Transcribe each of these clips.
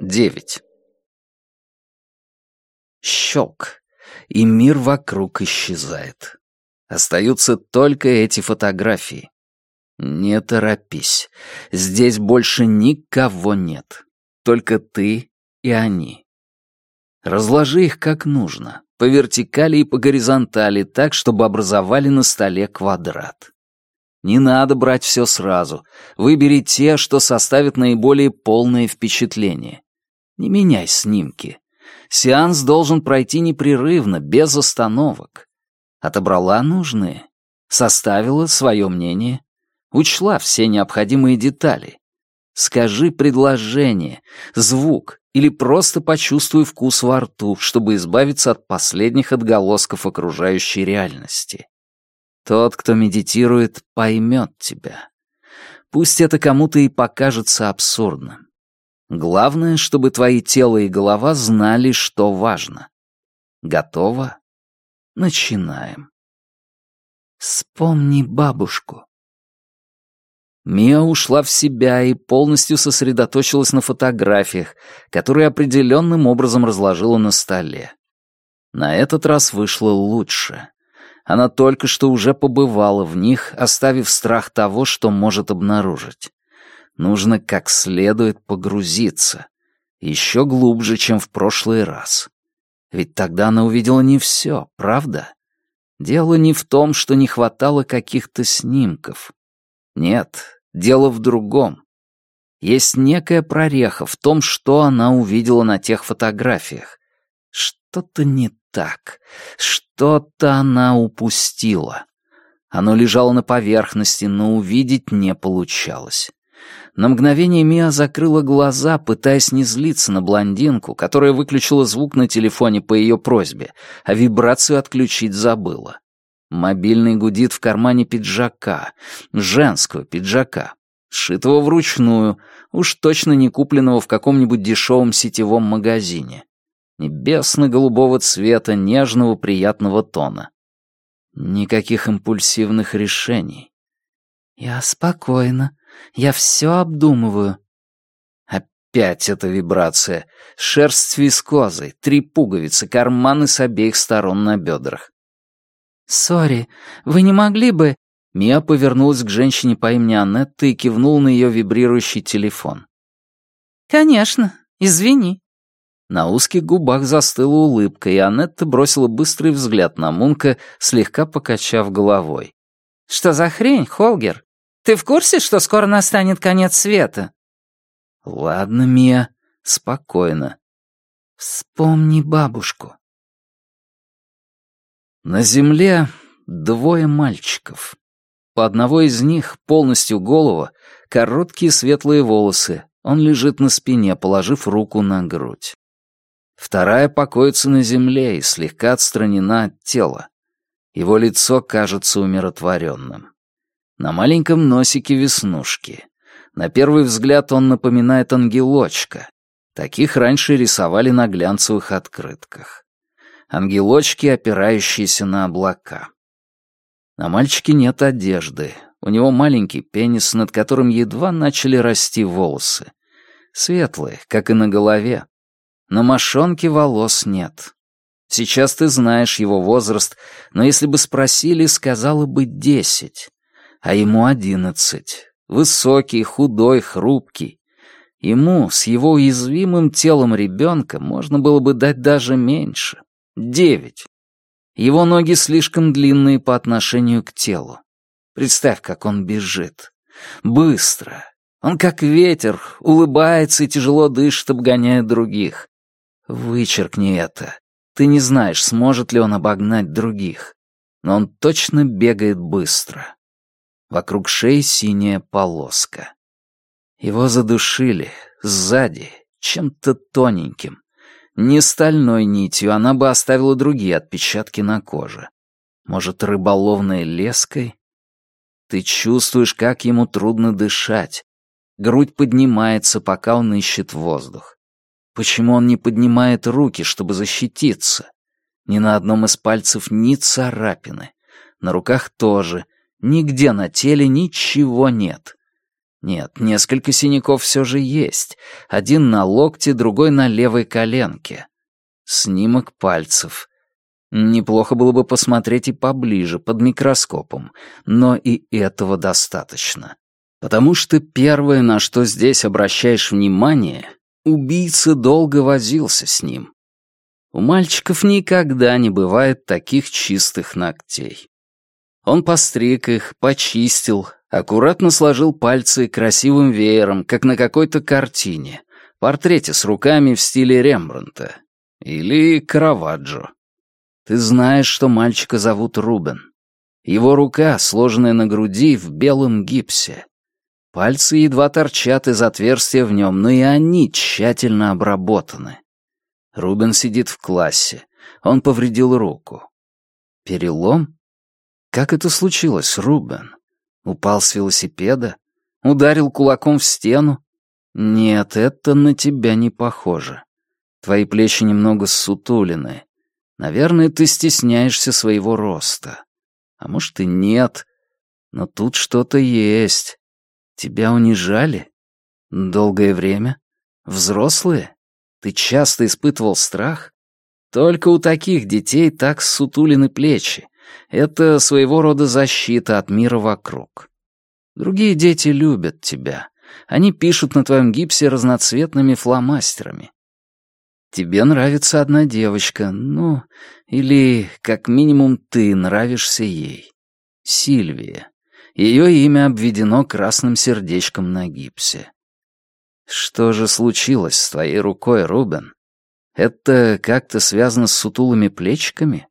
Девять. Щелк, и мир вокруг исчезает. Остаются только эти фотографии. Не торопись. Здесь больше никого нет. Только ты и они. Разложи их как нужно, по вертикали и по горизонтали, так, чтобы образовали на столе квадрат. Не надо брать все сразу. Выбери те, что составят наиболее полное впечатление. Не меняй снимки. Сеанс должен пройти непрерывно, без остановок. Отобрала нужные, составила свое мнение, учла все необходимые детали. Скажи предложение, звук или просто почувствуй вкус во рту, чтобы избавиться от последних отголосков окружающей реальности. Тот, кто медитирует, поймет тебя. Пусть это кому-то и покажется абсурдным. Главное, чтобы твои тело и голова знали, что важно. Готово? Начинаем. Вспомни бабушку. Мия ушла в себя и полностью сосредоточилась на фотографиях, которые определенным образом разложила на столе. На этот раз вышло лучше. Она только что уже побывала в них, оставив страх того, что может обнаружить. Нужно как следует погрузиться. Еще глубже, чем в прошлый раз. Ведь тогда она увидела не все, правда? Дело не в том, что не хватало каких-то снимков. Нет, дело в другом. Есть некая прореха в том, что она увидела на тех фотографиях. Что-то не так. Что-то она упустила. Оно лежало на поверхности, но увидеть не получалось. На мгновение Мия закрыла глаза, пытаясь не злиться на блондинку, которая выключила звук на телефоне по ее просьбе, а вибрацию отключить забыла. Мобильный гудит в кармане пиджака, женского пиджака, сшитого вручную, уж точно не купленного в каком-нибудь дешевом сетевом магазине небесно-голубого цвета, нежного приятного тона. Никаких импульсивных решений. «Я спокойна. Я все обдумываю». Опять эта вибрация. Шерсть с вискозой, три пуговицы, карманы с обеих сторон на бедрах. «Сори, вы не могли бы...» Мия повернулась к женщине по имени Аннетта и кивнул на ее вибрирующий телефон. «Конечно, извини». На узких губах застыла улыбка, и Анетта бросила быстрый взгляд на Мунка, слегка покачав головой. «Что за хрень, Холгер? Ты в курсе, что скоро настанет конец света?» «Ладно, Мия, спокойно. Вспомни бабушку». На земле двое мальчиков. У одного из них полностью голова, короткие светлые волосы. Он лежит на спине, положив руку на грудь. Вторая покоится на земле и слегка отстранена от тела. Его лицо кажется умиротворенным. На маленьком носике веснушки. На первый взгляд он напоминает ангелочка. Таких раньше рисовали на глянцевых открытках. Ангелочки, опирающиеся на облака. На мальчике нет одежды. У него маленький пенис, над которым едва начали расти волосы. Светлые, как и на голове, на мошонке волос нет. Сейчас ты знаешь его возраст, но если бы спросили, сказала бы десять, а ему одиннадцать. Высокий, худой, хрупкий. Ему с его уязвимым телом ребенка можно было бы дать даже меньше. Девять. Его ноги слишком длинные по отношению к телу. Представь, как он бежит. Быстро. Он как ветер, улыбается и тяжело дышит, обгоняя других. Вычеркни это. Ты не знаешь, сможет ли он обогнать других. Но он точно бегает быстро. Вокруг шеи синяя полоска. Его задушили сзади, чем-то тоненьким. Не стальной нитью, она бы оставила другие отпечатки на коже. Может, рыболовной леской? Ты чувствуешь, как ему трудно дышать. Грудь поднимается, пока он ищет воздух. Почему он не поднимает руки, чтобы защититься? Ни на одном из пальцев ни царапины. На руках тоже. Нигде на теле ничего нет. Нет, несколько синяков все же есть. Один на локте, другой на левой коленке. Снимок пальцев. Неплохо было бы посмотреть и поближе, под микроскопом, но и этого достаточно. Потому что первое, на что здесь обращаешь внимание, убийца долго возился с ним. У мальчиков никогда не бывает таких чистых ногтей. Он постриг их, почистил, аккуратно сложил пальцы красивым веером, как на какой-то картине, портрете с руками в стиле Рембрандта или Караваджо. Ты знаешь, что мальчика зовут Рубен. Его рука, сложенная на груди, в белом гипсе. Пальцы едва торчат из отверстия в нем, но и они тщательно обработаны. Рубен сидит в классе. Он повредил руку. Перелом? Как это случилось, Рубен? Упал с велосипеда? Ударил кулаком в стену? Нет, это на тебя не похоже. Твои плечи немного ссутулены. Наверное, ты стесняешься своего роста. А может и нет. Но тут что-то есть. Тебя унижали? Долгое время? Взрослые? Ты часто испытывал страх? Только у таких детей так сутулины плечи. Это своего рода защита от мира вокруг. Другие дети любят тебя. Они пишут на твоем гипсе разноцветными фломастерами. Тебе нравится одна девочка, ну, или, как минимум, ты нравишься ей. Сильвия. Ее имя обведено красным сердечком на гипсе. Что же случилось с твоей рукой, Рубен? Это как-то связано с сутулыми плечиками?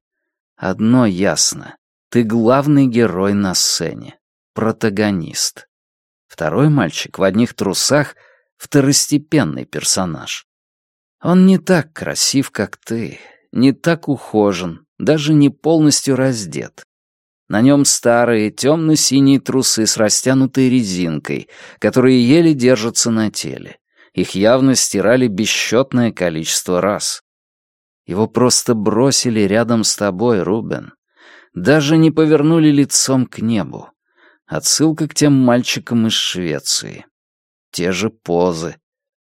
Одно ясно. Ты главный герой на сцене. Протагонист. Второй мальчик в одних трусах — второстепенный персонаж. Он не так красив, как ты, не так ухожен, даже не полностью раздет. На нем старые темно-синие трусы с растянутой резинкой, которые еле держатся на теле. Их явно стирали бесчетное количество раз. Его просто бросили рядом с тобой, Рубен. Даже не повернули лицом к небу. Отсылка к тем мальчикам из Швеции. Те же позы,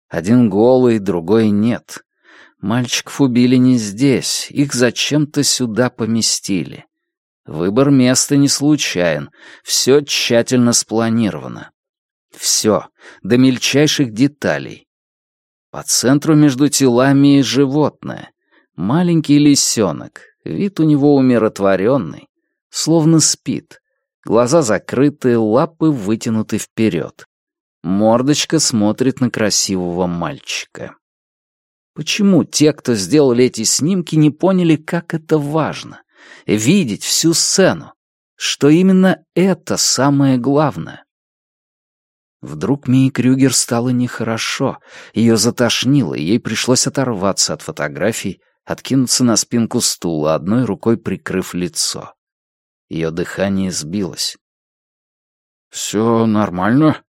один голый, другой нет. Мальчиков убили не здесь, их зачем-то сюда поместили. Выбор места не случайен, все тщательно спланировано. Все, до мельчайших деталей. По центру между телами животное. Маленький лисенок, вид у него умиротворенный, словно спит. Глаза закрыты, лапы вытянуты вперед. Мордочка смотрит на красивого мальчика. Почему те, кто сделали эти снимки, не поняли, как это важно? Видеть всю сцену. Что именно это самое главное. Вдруг Мии Крюгер стало нехорошо. Ее затошнило, и ей пришлось оторваться от фотографий, откинуться на спинку стула, одной рукой прикрыв лицо. Ее дыхание сбилось. «Все нормально?»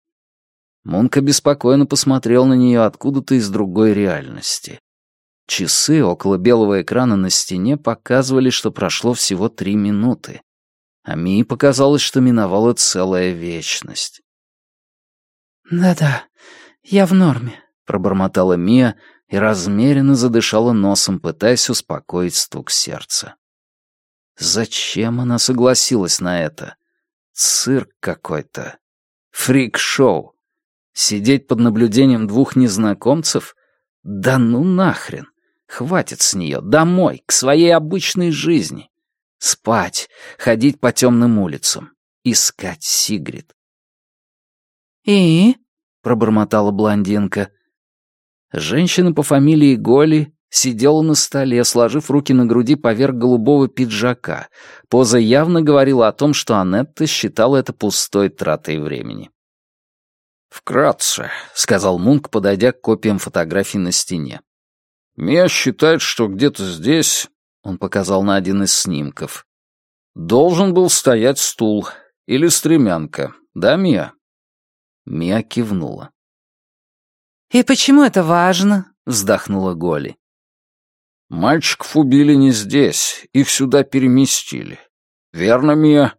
Мунка беспокойно посмотрел на нее откуда-то из другой реальности. Часы около белого экрана на стене показывали, что прошло всего три минуты. А Мии показалось, что миновала целая вечность. «Да-да, я в норме», — пробормотала Мия и размеренно задышала носом, пытаясь успокоить стук сердца. Зачем она согласилась на это? Цирк какой-то. Фрик-шоу. Сидеть под наблюдением двух незнакомцев? Да ну нахрен! Хватит с нее, домой, к своей обычной жизни. Спать, ходить по темным улицам, искать Сигрид. «И?» — пробормотала блондинка. Женщина по фамилии Голи сидела на столе, сложив руки на груди поверх голубого пиджака. Поза явно говорила о том, что Анетта считала это пустой тратой времени. «Вкратце», — сказал Мунк, подойдя к копиям фотографий на стене. «Мия считает, что где-то здесь...» — он показал на один из снимков. «Должен был стоять стул или стремянка. Да, Мия?» Мия кивнула. «И почему это важно?» — вздохнула Голи. «Мальчиков убили не здесь, их сюда переместили. Верно, Мия?»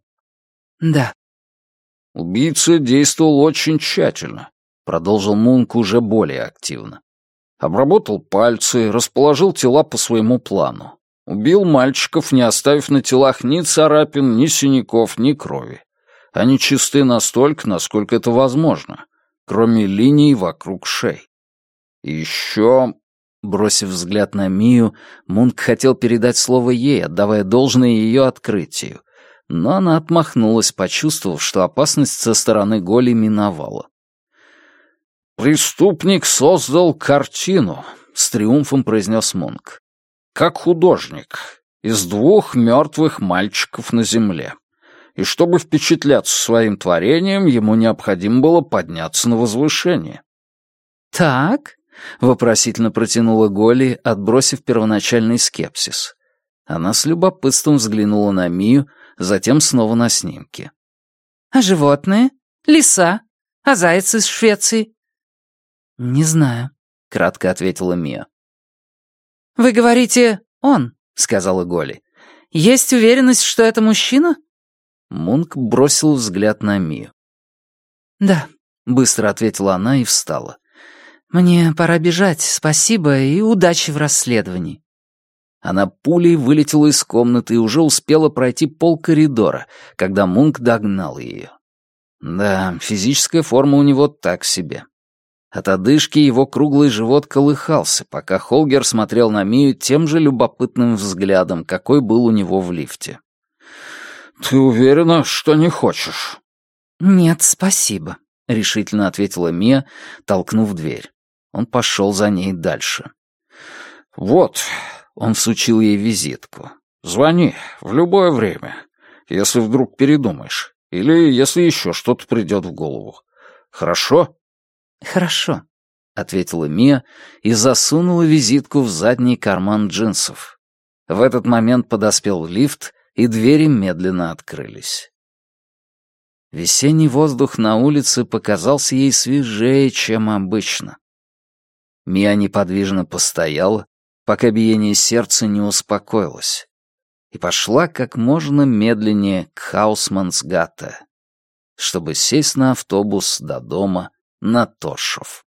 «Да». Убийца действовал очень тщательно, продолжил Мунк уже более активно. Обработал пальцы, расположил тела по своему плану. Убил мальчиков, не оставив на телах ни царапин, ни синяков, ни крови. Они чисты настолько, насколько это возможно, кроме линий вокруг шеи. И еще, бросив взгляд на Мию, Мунк хотел передать слово ей, отдавая должное ее открытию, но она отмахнулась, почувствовав, что опасность со стороны Голи миновала. «Преступник создал картину», — с триумфом произнес Мунк. «Как художник, из двух мертвых мальчиков на земле. И чтобы впечатляться своим творением, ему необходимо было подняться на возвышение». «Так?» — вопросительно протянула Голи, отбросив первоначальный скепсис. Она с любопытством взглянула на Мию, затем снова на снимки. «А животные? Лиса? А заяц из Швеции? «Не знаю», — кратко ответила Мия. «Вы говорите «он», — сказала Голи. «Есть уверенность, что это мужчина?» Мунк бросил взгляд на Мию. «Да», — быстро ответила она и встала. «Мне пора бежать, спасибо и удачи в расследовании». Она пулей вылетела из комнаты и уже успела пройти пол коридора, когда Мунк догнал ее. Да, физическая форма у него так себе. От одышки его круглый живот колыхался, пока Холгер смотрел на Мию тем же любопытным взглядом, какой был у него в лифте. «Ты уверена, что не хочешь?» «Нет, спасибо», — решительно ответила Мия, толкнув дверь. Он пошел за ней дальше. «Вот», — он всучил ей визитку. «Звони в любое время, если вдруг передумаешь, или если еще что-то придет в голову. Хорошо?» «Хорошо», — ответила Мия и засунула визитку в задний карман джинсов. В этот момент подоспел лифт, и двери медленно открылись. Весенний воздух на улице показался ей свежее, чем обычно. Мия неподвижно постояла, пока биение сердца не успокоилось, и пошла как можно медленнее к Хаусмансгатте, чтобы сесть на автобус до дома на Торшов.